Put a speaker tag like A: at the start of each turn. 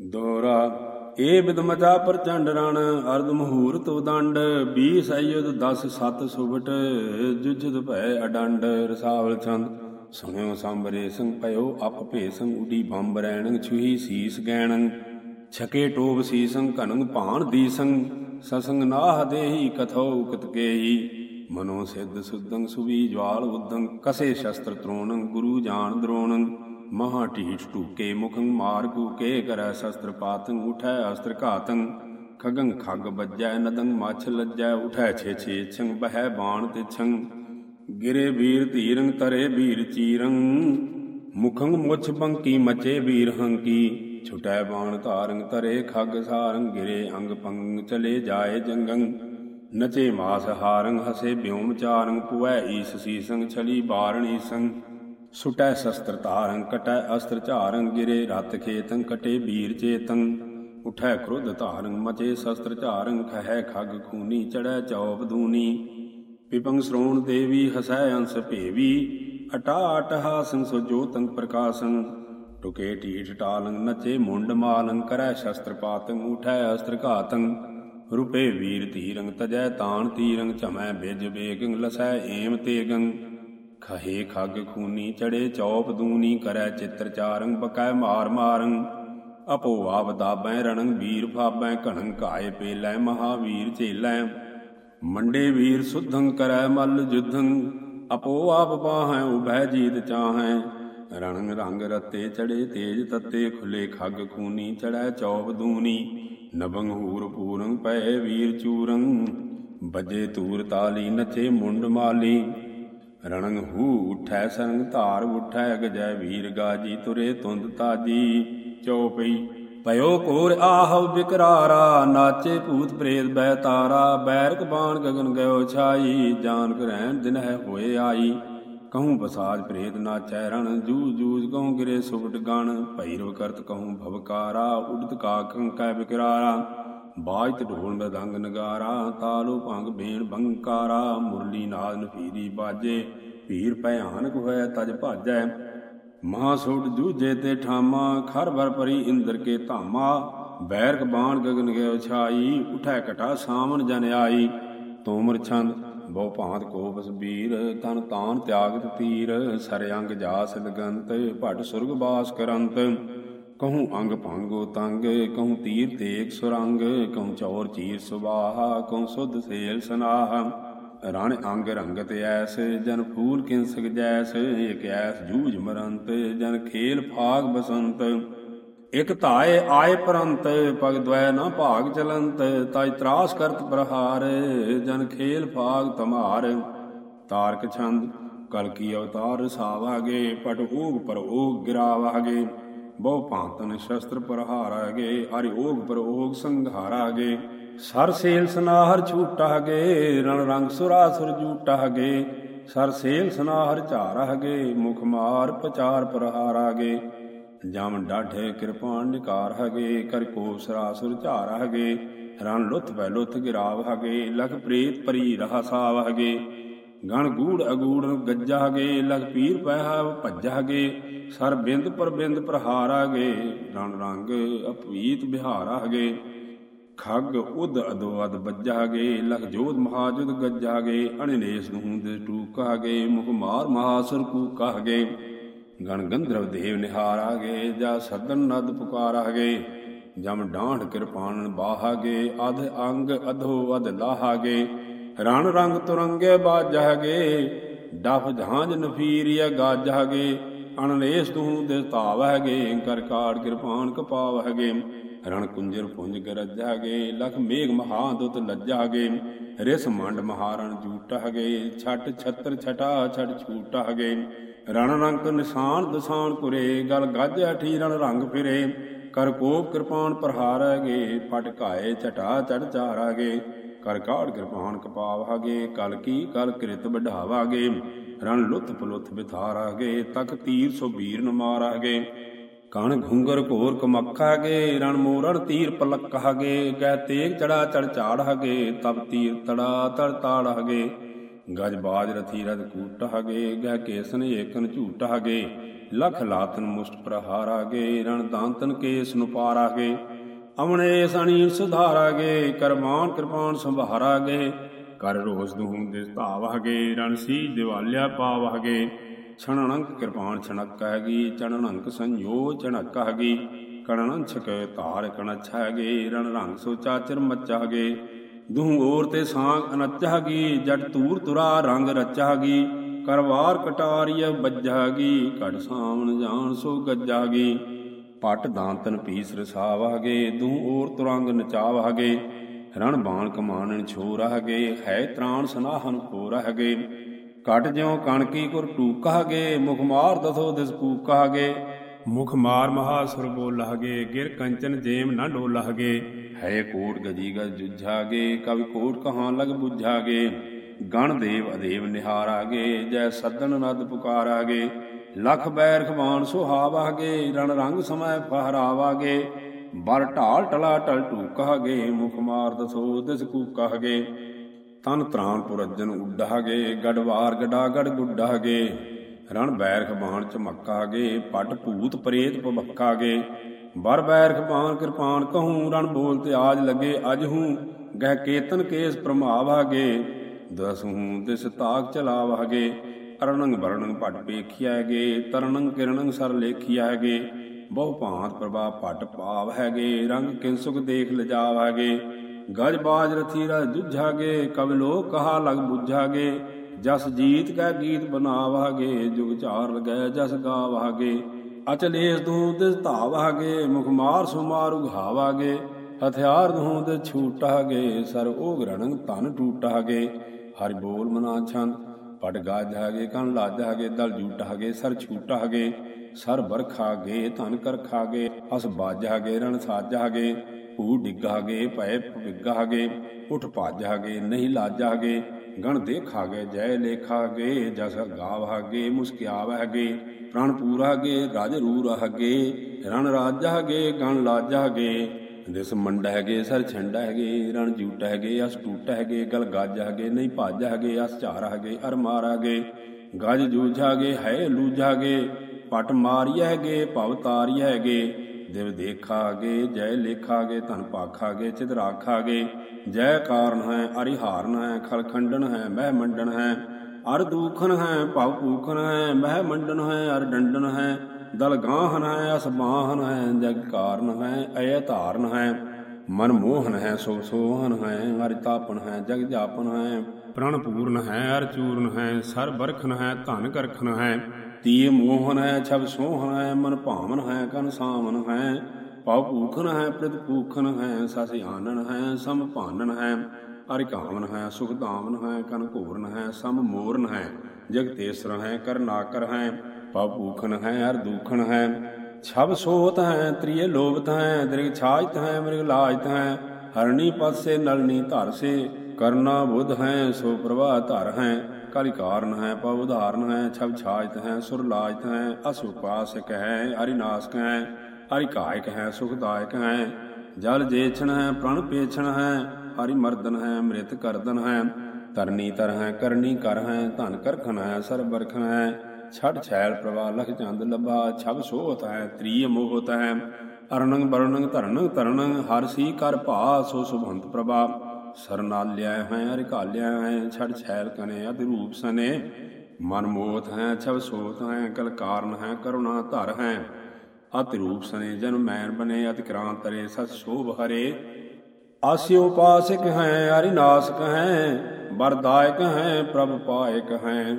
A: ਦੋਰਾ ਏ ਬਿਦਮਤਾ ਪ੍ਰਚੰਡ ਰਣ, ਅਰਧ ਮਹੂਰਤ ਉਦੰਡ 20 ਅਯੁਧ 10 ਸਤ ਸੁਭਟ ਜੁਜਦ ਭੈ ਅਡੰਡ, ਰਸਾਵਲ ਚੰਦ। ਸੁਣਿਓ ਸੰਬਰੇ ਸੰਗ ਪਇਓ ਅਪ ਭੇ ਸੰਗ ਉਡੀ ਬੰਬ ਰੈਣੰ ਛੁਹੀ ਸੀਸ ਗੈਣੰ ਛਕੇ ਟੋਬ ਸੀਸੰ ਘਨੰ ਭਾਣ ਦੀਸੰ। ਸਸੰਗ ਨਾਹ ਦੇਹੀ, ਕਥੋ ਉਕਤ ਕੇਹੀ। ਮਨੋ ਸਿੱਧ ਸੁਦੰ ਸੁਵੀ ਜਵਾਲ ਉਦੰ ਕਸੇ ਸ਼ਸਤਰ ਤਰੋਣੰ, ਗੁਰੂ ਜਾਣ ਦਰੋਣੰ। ਮਹਾ ਢੀਠ ਟੂਕੇ ਮੁਖੰ ਮਾਰ ਕੂਕੇ ਕਰੈ ਸ਼ਸਤਰ ਪਾਤੰ, ਉਠੈ ਅਸਤਰ ਘਾਤੰ। ਖਗੰ ਖਗ ਬੱਜੈ ਨਦੰ ਮਛ ਲੱਜੈ, ਉਠੈ ਛੇ ਛੇ ਛੰਗ ਬਹਿ ਬਾਣ ਤੇ ਛੰਗ ਗਿਰੇ ਵੀਰ ਧੀਰੰ ਤਰੇ ਵੀਰ ਚੀਰੰ ਮੁਖੰ ਮੁਛ ਬੰਕੀ, ਮਚੇ ਵੀਰ ਹੰਕੀ। ਛੁਟੈ ਬਾਣ ਧਾਰੰਗ ਤਰੇ ਖਗ ਸਾਰੰਗ ਗਿਰੇ ਅੰਗ ਪੰਗ, ਚਲੇ ਜਾਏ ਜੰਗੰ। ਨਚੇ ਮਾਸ ਹਾਰੰਗ ਹਸੇ ਬਿਉਮ ਚਾਰੰਗ ਪੁਐ ਈਸ ਸੀਸੰਗ ਛਲੀ ਬਾਰਣੀ ਸੰਗ ਸੁਟੈ ਸ਼ਸਤਰ ਧਾਰੰ ਕਟੈ ਅਸਤਰ ਝਾਰੰ ਗਿਰੇ ਰਤ ਖੇਤੰ, ਕਟੇ ਵੀਰ ਚੇਤੰ। ਉਠੈ ਕ੍ਰੋਧ ਧਾਰੰ ਮਚੇ ਸ਼ਸਤਰ ਝਾਰੰ ਖਹਿ ਖਗ ਖੂਨੀ ਚੜੈ ਚੌਪ ਦੂਨੀ। ਪਿਪੰਗ ਸ਼੍ਰੋਣ ਦੇਵੀ, ਹਸੈ ਅੰਸ ਭੇਵੀ। ਅਟਾ ਅਟ ਹਾਸੰ ਸੋ ਜੋਤੰ ਪ੍ਰਕਾਸ਼ੰ। ਟੁਕੇ ਢੀਠ ਟਾਲੰ, ਨਚੇ ਮੁੰਡ ਮਾਲੰ, ਕਰੈ ਸ਼ਸਤਰ ਪਾਤੰ, ਉਠੈ ਅਸਤਰ ਘਾਤੰ। ਰੁਪੇ ਵੀਰ ਧੀਰੰ, ਤਜੈ ਤਾਣ ਤੀਰੰ ਝਮੈ ਬਿਜ ਬੇਗੰ, ਲਸੈ ਏਮ ਤੇਗੰ। ਖਹੇ ਖੱਗ ਖੂਨੀ ਚੜੇ ਚੌਪ ਦੂਨੀ ਕਰੈ ਚਿੱਤਰ ਚਾਰੰ ਬਕੈ ਮਾਰ ਮਾਰੰ ਅਪੋ ਆਪ ਦਾਬੈ ਰਣੰ ਵੀਰ ਫਾਬੈ ਘਣੰ ਕਾਏ ਪੇਲੈ ਮਹਾਵੀਰ ਝੇਲੈ ਮੰਡੇ ਵੀਰ ਸੁਧੰ ਕਰੈ ਮਲ ਜੁਧੰ ਅਪੋ ਆਪ ਪਾਹੈ ਉਭੈ ਜੀਤ ਚਾਹੈ। ਰਣੰ ਰੰਗ ਰਤੇ ਚੜੇ ਤੇਜ ਤਤੇ ਖੁਲੇ ਖੱਗ ਖੂਨੀ ਚੜੈ ਚੌਪ ਦੂਨੀ। ਨਬੰਗ ਹੂਰ ਪੂਰੰ ਪਏ ਵੀਰ ਚੂਰੰ ਬਜੇ ਤੂਰ ਤਾਲੀ ਨਚੇ ਮੁੰਡ ਮਾਲੀ। ਰਣੰਗ ਹੂ ਉਠੈ ਸੰਗ ਧਾਰ ਉਠੈ ਗਜੈ ਵੀਰ ਗਾਜੀ ਤੁਰੇ ਤੁੰਦ ਤਾਜੀ ਚਉਪਈ ਪਇਓ ਕੋਰ ਆਹਵ ਬਿਕਰਾਰਾ, ਨਾਚੇ ਭੂਤ ਪ੍ਰੇਤ ਬੈ ਤਾਰਾ। ਬੈਰਕ ਬਾਣ ਗਗਨ ਗਇਓ ਛਾਈ, ਜਾਨ ਕਰੈਣ ਦਿਨ ਹੈ ਹੋਏ ਆਈ। ਕਹੂੰ ਬਸਾਜ ਪ੍ਰੇਤ ਨਾਚੈ ਰਣ ਜੂ ਜੂਜ ਕਹੂੰ ਗਿਰੇ ਸੁਬਟ ਗਣ, ਭੈਰਵ ਕਰਤ ਕਹੂੰ ਭਵਕਾਰਾ, ਉਡਤ ਕਾਕੰ ਕੈ ਬਿਕਰਾਰਾ ਬਾਜਤ ਢੋਲ ਮਦੰਗ ਨਗਾਰਾ, ਤਾਲੂ ਭੰਗ ਬੇਣ ਬੰਕਾਰਾ, ਮੁਰਲੀ ਨਾਦ ਨਫੀਰੀ ਬਾਜੇ, ਭੀਰ ਭਿਆਨਕ ਹੋਇ ਤਜ ਭਾਜੈ। ਮਹਾ ਸੋਟ ਜੂਜੇ ਤੇ ਠਾਮਾ, ਖਰ ਭਰ ਪਰੀ ਇੰਦਰ ਕੇ ਧਾਮਾ, ਬੈਰਕ ਬਾਣ ਗਗਨ ਗਇਓ ਛਾਈ ਉਠੈ ਕਟਾ ਸਾਮਨ ਜਨ ਆਈ। ਤੋਮਰ ਛੰਦ ਬਹੁ ਭਾਂਤ ਕੋ ਬਸ ਤਨ ਤਾਨ ਤਿਆਗਤ ਤੀਰ, ਸਰ ਅੰਗ ਜਾਸ ਲਗੰਤ ਭਟ ਸੁਰਗ ਬਾਸ ਕਰੰਤ। ਕਹੂੰ ਅੰਗ ਭੰਗੋ ਤੰਗ, ਕਹੂੰ ਤੀਰ ਤੇਗ ਸੁਰੰਗ, ਕਹੂੰ ਚੌਰ ਚੀਰ ਸੁਬਾਹ, ਕਹੂੰ ਸੁਧ ਸੇਲ ਸਨਾਹ। ਰਣ ਅੰਗ ਰੰਗਤ ਐਸ, ਜਨ ਫੂਲ ਕਿੰਸਕ ਜੈਸ ਇਕ ਐਸ ਜੂਝ ਮਰੰਤ, ਜਨ ਖੇਲ ਫਾਗ ਬਸੰਤ। ਇਕ ਧਾਏ ਆਏ ਪਰੰਤ, ਪਗ ਦ્વੈ ਨਾ ਭਾਗ ਚਲੰਤ ਤਾਇ ਤਰਾਸ ਕਰਤ ਪ੍ਰਹਾਰ, ਜਨ ਖੇਲ ਫਾਗ ਤਮਾਰ ਤਾਰਕ ਛੰਦ, ਕਲ ਕੀ ਅਵਤਾਰ ਸਾਵਾਗੇ, ਪਟ ਓਗ ਪਰ ਓਗ ਗਿਰਾਵਾਗੇ। ਬਹੁ ਭਾਂਤਨ ਸ਼ਸਤਰ ਪ੍ਰਹਾਰਾਗੇ, ਹਰਿ ਓਗ ਪਰ ਓਗ ਸੰਘਾਰਾਗੇ। ਸਰ ਸੇਲ ਸਨਾਹਰ ਛੂਟਾਗੇ ਰਣ ਰੰਗ ਸੁਰਾਸੁਰ ਜੂਟਾਗੇ ਸਰ ਸੇਲ ਸਨਾਹਰ ਝਾਰਾਗੇ, ਮੁਖ ਮਾਰ ਪਚਾਰ ਪ੍ਰਹਾਰਾਗੇ। ਜਮ ਡਾਢੇ ਕਿਰਪਾਨ ਨਿਕਾਰ ਹਗੇ, ਕਰ ਕੋ ਸਰਾਸੁਰ ਝਾਰਾਗੇ ਰਣ ਲੁੱਥ ਬੈ ਲੁੱਥ ਗਿਰਾਵ ਹਗੇ, ਲਖ ਪ੍ਰੀਤ ਪਰੀ ਰਹਾ ਸਾਵ ਹਗੇ। ਗਣ ਗੂੜ ਅਗੂੜ ਗੱਜਾ ਗੱਜਾਗੇ ਲਖ ਪੀਰ ਪਹਿ ਭੱਜਾਗੇ ਸਰ ਬਿੰਦ ਪਰ ਬਿੰਦ ਪ੍ਰਹਾਰਾਗੇ ਰਣ ਰੰਗ ਅਪੀਤ ਅਪਵੀਤ ਬਿਹਾਰਾਗੇ ਖੱਗ ਉਦ ਅਦੋ ਅਦ ਬੱਜਾਗੇ ਲਖ ਜੋਧ ਮਹਾਜੁਦ ਗੱਜਾਗੇ ਅਣਨੇਸ ਨੂੰ ਦੇ ਟੂਕਾਗੇ ਮੁਖ ਮਾਰ ਮਹਾਸੁਰ ਕੂਕਾਗੇ ਗਣ ਗੰਧਰਵ ਦੇਵ ਨਿਹਾਰਾਗੇ, ਜਾ ਸਦਨ ਨਦ ਪੁਕਾਰਾਗੇ, ਜਮ ਡਾਂਢ ਕਿਰਪਾਨ ਬਾਹਾਗੇ, ਅਧ ਅੰਗ ਅਧੋ ਅਧ ਲਾਹਾਗੇ, ਰਣ ਰੰਗ ਤੁਰੰਗੇ ਬਾਜਾਗੇ ਡਫ ਝਾਂਜ ਨਫੀਰੀਆ ਗਾਜਾਗੇ ਅਣਲੇਸ ਤੂੰ ਦੇ ਧਾਵਹਿਗੇ ਕਰ ਕਾੜ ਕਿਰਪਾਨ ਕਪਾਵਹਿਗੇ, ਰਣ ਕੁੰਜਰ ਪੁੰਜ ਗਰਜਾਗੇ, ਲਖ ਮੇਘ ਮਹਾ ਦੁਤ ਲੱਜਾਗੇ, ਰਿਸ ਮੰਡ ਮਹਾਰਣ ਜੂਟਾਗੇ ਛਟ ਛਤਰ ਛਟਾ ਛਟ ਛੂਟਾਗੇ ਰਣ ਰੰਗ ਨਿਸ਼ਾਨ ਦਸਾਨ ਕੁਰੇ ਗਲ ਗੱਜ ਅਠੀ ਰਣ ਰੰਗ ਫਿਰੇ। ਕਰ ਕੋਪ ਕਿਰਪਾਨ ਪ੍ਰਹਾਰਗੇ ਪਟ ਘਾਏ ਛਟਾ ਚੜ ਚਾਰਾਗੇ ਕਰ ਕਾੜ ਕਿਰਪਾਨ ਕਪਾਵਾਗੇ ਕਲ ਕੀ ਕਲ ਕ੍ਰਿਤ ਵਢਾਵਾਗੇ ਰਣ ਲੁੱਥ ਪਲੁੱਥ ਬਿਥਾਰਾਗੇ ਤਕ ਤੀਰ ਸੋ ਵੀਰ ਨ ਮਾਰਾਗੇ ਕਣ ਘੁੰਗਰ ਘੋਰ ਕਮੱਖਾਗੇ ਰਣ ਮੋਰਣ ਤੀਰ ਪਲੱਕਾਗੇ ਗੈ। ਤੇਗ ਚੜਾ ਚੜ ਝਾੜਾਗੇ ਤਬ ਤੀਰ ਤੜਾ ਤੜ ਤਾੜਾਗੇ ਗਜ ਬਾਜ ਰਥੀ ਰਥ ਕੂਟਾਗੇ ਗਹਿ ਕੇਸਨ ਏਕਨ ਝੂਟਾਗੇ ਲਖ ਲਾਤਨ ਮੁਸ਼ਟ ਪ੍ਰਹਾਰਾਗੇ ਰਣ ਦਾੰਤਨ ਕੇਸ ਨੂੰ ਪਾਰਾਗੇ ਅਮਣੇ ਸਣੀ ਸੁਧਾਰਾਗੇ ਕਰਮਾਨ ਕਿਰਪਾਨ ਸੰਭਾਰਾਗੇ ਕਰ ਰੋਸ ਦੂੰ ਦਿਸ ਧਾਵਾਗੇ ਰਣ ਸੀ ਦਿਵਾਲਿਆ ਪਾਵਾਗੇ ਛਣਣੰਕ ਕਿਰਪਾਨ ਛਣਕ ਹੈਗੀ ਚਣਨੰਕ ਸੰਯੋ ਚਣਕ ਹੈਗੀ। ਕਣਨ ਛਕੇ ਧਾਰ ਕਣ ਛਾਗੇ ਰਣ ਰੰਗ ਸੋ ਚਾਚਰ ਮਚਾਗੇ ਦੂਹ ਔਰ ਤੇ ਸਾਂਗ ਅਨਚਾਗੀ ਜਟ ਤੂਰ ਤੁਰਾ ਰੰਗ ਰਚਾਗੀ ਕਰਵਾਰ ਕਟਾਰੀਆ ਬੱਜਾਗੀ ਘਟ ਸਾਵਣ ਜਾਣ ਸੋ ਗੱਜਾਗੀ ਪਟ ਦਾੰਤਨ ਪੀਸ ਰਸਾਵਾਗੇ ਦੂਹ ਔਰ ਤੁਰੰਗ ਨਚਾਵਾਗੇ ਰਣ ਬਾਣ ਕਮਾਨਣ ਛੋਰਾਗੇ ਹੈ ਤ੍ਰਾਣ ਸਨਾਹਨ ਕੋਰਾਗੇ ਕਟ ਜਿਉ ਕਣਕੀ ਕੁਰ ਟੂਕਾਗੇ ਮੁਖ ਮਾਰ ਦਸੋ ਦਿਸ ਕੂਕਾਗੇ ਮੁਖ ਮਾਰ ਮਹਾਸੁਰ ਬੋਲਾਗੇ ਗਿਰ ਕੰਚਨ ਜੇਮ ਨਾ ਡੋਲਾਗੇ ਹੈ ਕੋਟ ਗਜੀ ਗਜ ਜੁਝਾਗੇ, ਕਵਿ ਕੋਟ ਕਹਾਂ ਲਗ 부ਝਾਗੇ ਗਣ ਦੇਵ ਅਦੇਵ ਨਿਹਾਰਾਗੇ, ਜੈ ਸੱਦਨ ਨਦ ਪੁਕਾਰਾਗੇ। ਲਖ ਬੈਰ ਖਵਾਨ ਸੁਹਾਵਾਗੇ, ਰਣ ਰੰਗ ਸਮੈ ਫਹਰਾਵਾਗੇ ਬਰ ਢਾਲ ਟਲਾ ਟਲ ਟੂਕਾਗੇ ਮੁਖ ਮਾਰ ਦਸੋ ਦਿਸ ਕੂਕਾਗੇ ਤਨ ਤ੍ਰਾਨ ਪੁਰਜਨ ਉੱਡਾਗੇ ਗੜਵਾਰ ਗਡਾ ਗੜ ਗੁੱਡਾਗੇ ਰਣ ਬੈਰਖ ਬਾਣ ਚਮਕਾਗੇ, ਪਟ ਭੂਤ ਪ੍ਰੇਤ ਪਵਕਾਗੇ ਬਰ ਬੈਰਖ ਬਾਣ ਕਿਰਪਾਨ ਕਹੂੰ, ਰਣ ਬੋਲ ਤੇ ਆਜ ਲਗੇ, ਅਜ ਹੂੰ, ਗਹਿ ਕੇਤਨ ਕੇਸ ਪ੍ਰਮਾਵਾਗੇ। ਦਸਹੂੰ ਦਿਸ ਤਾਕ ਚਲਾਵਾਗੇ ਅਰਣੰਗ ਵਰਣੰਗ ਪਟ ਪੇਖਿਆਗੇ ਤਰਨੰਗ ਕਿਰਣੰਗ ਸਰ ਲੇਖਿਆਗੇ। ਬਹੁ ਭਾਂਤ ਪ੍ਰਭਾ ਪਟ ਪਾਵ ਹੈਗੇ, ਰੰਗ ਕਿੰਸੁਕ ਦੇਖ ਲਜਾਵਾਗੇ। ਗਜ ਬਾਜ ਰਥੀ ਰਜ ਦੁਝਾਗੇ, ਕਵ ਲੋਕ ਕਹਾ ਲਗ 부ਝਾਗੇ ਜਸ ਜੀਤ ਕੈ ਗੀਤ ਬਨਾਵਾਗੇ ਜੁਗ ਝਾਰ ਲਗੈ ਜਸ ਗਾਵਾਗੇ। ਅਚਲੇਸ ਦੂ ਦਿਸ ਧਾਵਾਗੇ, ਮੁਖ ਮਾਰ ਸੁਮਾਰ ਉਘਾਵਾਗੇ। ਹਥਿਆਰ ਦੂ ਦੇ ਛੂਟਾਗੇ, ਸਰ ਓਗ ਰਣੰਗ ਤਨ ਟੂਟਾਗੇ। ਹਰਿ ਬੋਲ ਮਨਾ ਛੰਦ ਪਟ ਗਾਜਾਗੇ ਕਣ ਲਾਜਾਗੇ, ਦਲ ਜੂਟਾਗੇ, ਸਰ ਛੂਟਾਗੇ। ਸਰ ਬਰਖਾਗੇ ਧਨ ਕਰਖਾਗੇ ਅਸ ਬਾਜਾਗੇ, ਰਣ ਸਾਜਾਗੇ। ਭੂ ਡਿੱਗਾਗੇ, ਭੈ ਭਿੱਗਾਗੇ, ਉਠ ਭਾਜਾਗੇ, ਨਹੀਂ ਲਾਜਾਗੇ। ਗਣ ਦੇਖਾਗੇ, ਜੈ ਲੇਖਾਗੇ, ਜਸ ਗਾਵਾਗੇ ਮੁਸਕਿਆਵਾਗੇ ਪ੍ਰਾਣ ਪੂਰਾਗੇ, ਰਾਜ ਰੂਰਾਗੇ ਰਣ ਰਾਜਾਗੇ, ਗਣ ਲਾਜਾਗੇ, ਦਿਸ ਮੰਡਾ ਹੈਗੇ ਸਰ ਛੰਡਾ ਹੈਗੇ ਰਣ ਜੂਟਾ ਹੈਗੇ ਅਸ ਟੂਟਾ ਹੈਗੇ ਗਲ ਗੱਜ ਹੈਗੇ ਨਹੀਂ ਭਾਜ ਹੈਗੇ ਅਸ ਝਾਰ ਹੈਗੇ ਅਰ ਮਾਰਾਗੇ, ਗਜ ਜੂਝਾਗੇ, ਹੈ ਲੂਝਾਗੇ, ਪਟ ਮਾਰੀਆ ਹੈਗੇ ਭਵ ਤਾਰੀਆ ਹੈਗੇ ਦਿਵ ਦੇਖਾਗੇ, ਜੈ ਲੇਖਾਗੇ, ਧਨ ਪਾਖਾਗੇ, ਚਿਤ ਰਾਖਾਗੇ। ਜੈ ਕਾਰਨ ਹੈ, ਅਰਿਹਾਰਨ ਹੈ, ਖਲ ਖੰਡਨ ਹੈ, ਮਹਿ ਮੰਡਨ ਹੈ। ਅਰ ਦੂਖਨ ਹੈ, ਭਵ ਪੂਖਨ ਹੈ, ਮਹਿ ਮੰਡਨ ਹੈ, ਅਰ ਡੰਡਨ ਹੈ। ਦਲਗਾਹਨ ਹੈ ਅਸਬਾਹਨ ਹੈ, ਜਗ ਕਾਰਨ ਹੈ, ਅਯ ਧਾਰਨ ਹੈ। ਮਨ ਮੋਹਨ ਹੈ, ਸੋ ਸੋਹਨ ਹੈ, ਹਰਿ ਤਾਪਨ ਹੈ, ਜਗ ਜਾਪਨ ਹੈ। ਪ੍ਰਣ ਪੂਰਨ ਹੈ, ਅਰ ਚੂਰਨ ਹੈ, ਸਰ ਬਰਖਨ ਹੈ, ਧਨ ਕਰਖਨ ਹੈ। ਤੀਏ ਮੋਹਨ ਹੈ, ਛਬ ਸੋਹਣ ਹੈ, ਮਨ ਭਾਵਨ ਹੈ, ਕਨ ਸਾਮਨ ਹੈ। ਪਉ ਭੂਖਨ ਹੈ, ਪ੍ਰਤ ਭੂਖਨ ਹੈ, ਸਸ ਆਨਨ ਹੈ, ਸਮ ਭਾਨਨ ਹੈ। ਅਰਿ ਕਾਮਨ ਹੈ, ਸੁਖ ਧਾਮਨ ਹੈ, ਕਨ ਘੋਰਨ ਹੈ, ਸਮ ਮੋਰਨ ਹੈ। ਜਗਤੇਸਰ ਹੈ ਕਰਨਾਕਰ ਹੈ। ਪਉ ਭੂਖਨ ਹੈ, ਹਰ ਦੂਖਨ ਹੈ। ਛਬ ਸੋਹਤ ਹੈ ਤ੍ਰਿਏ ਲੋਭਤ ਹੈ, ਦ੍ਰਿਗ ਛਾਜਤ ਹੈ, ਮ੍ਰਿਗ ਲਾਜਤ ਹੈ। ਹਰਣੀ ਪਦ ਸੇ ਨਲਨੀ ਧਰ ਸੇ ਕਰਨਾ ਬੁਧ ਹੈ, ਸੋ ਪ੍ਰਵਾਹ ਧਰ ਹੈ। ਕਲਿ ਕਾਰਨ ਹੈ, ਪਵ ਉਧਾਰਨ ਹੈ ਛਬ ਛਾਜਤ ਹੈ, ਸੁਰ ਲਾਜਤ ਹੈ ਅਸੁਪਾਸਕ ਹੈ ਹਰਿਨਾਸਕ ਹੈ ਅਰਿ ਕਾਇਕ ਹੈ, ਸੁਖਦਾਇਕ ਹੈ। ਜਲ ਜੇਛਣ ਹੈ, ਪ੍ਰਣ ਪੇਛਣ ਹੈ, ਹਰਿ ਮਰਦਨ ਹੈ, ਮ੍ਰਿਤ ਕਰਦਨ ਹੈ। ਤਰਨੀ ਤਰ ਹੈ, ਕਰਨੀ ਕਰ ਹੈ, ਧਨ ਕਰਖਨ ਹੈ ਸਰ ਬਰਖਨ ਹੈ। ਛੜ ਛੈਲ ਪ੍ਰਵਾਹ ਲਖ ਚੰਦ ਲਭਾ ਛਬ ਸੋਹਤ ਹੈ ਤ੍ਰੀय ਮੋਹਤ ਹੈ। ਅਰਣੰਗ ਬਰਣੰਗ ਧਰਣੰਗ ਤਰਣੰਗ ਹਰ ਸੀ ਕਰ ਭਾ ਸੋ ਸੁਭੰਤ ਪ੍ਰਭਾ। ਸਰਨਾਲਿਆ ਹੈ ਹਰਿ ਹੈ, ਛੜ ਛੈਲ ਕਨੇ ਅਤਿ ਰੂਪ ਸਨੇ। ਮਨ ਮੋਤ ਹੈ ਛਬ ਸੋਤ ਹੈ, ਕਲ ਕਾਰਨ ਹੈ, ਕਰੁਣਾ ਧਰ ਹੈ। ਅਤਿ ਰੂਪ ਸਨੇ ਜਨਮ ਮੈਨ ਬਨੇ, ਅਤਿ ਕ੍ਰਾਂਤ ਤਰੇ, ਸਤ ਸ਼ੋਭ ਹਰੇ। ਆਸਿਓ ਪਾਸਿਕ ਹੈ ਹਰਿਨਾਸਕ ਹੈ, ਵਰਦਾਇਕ ਹੈ, ਪ੍ਰਭ ਪਾਇਕ ਹੈ।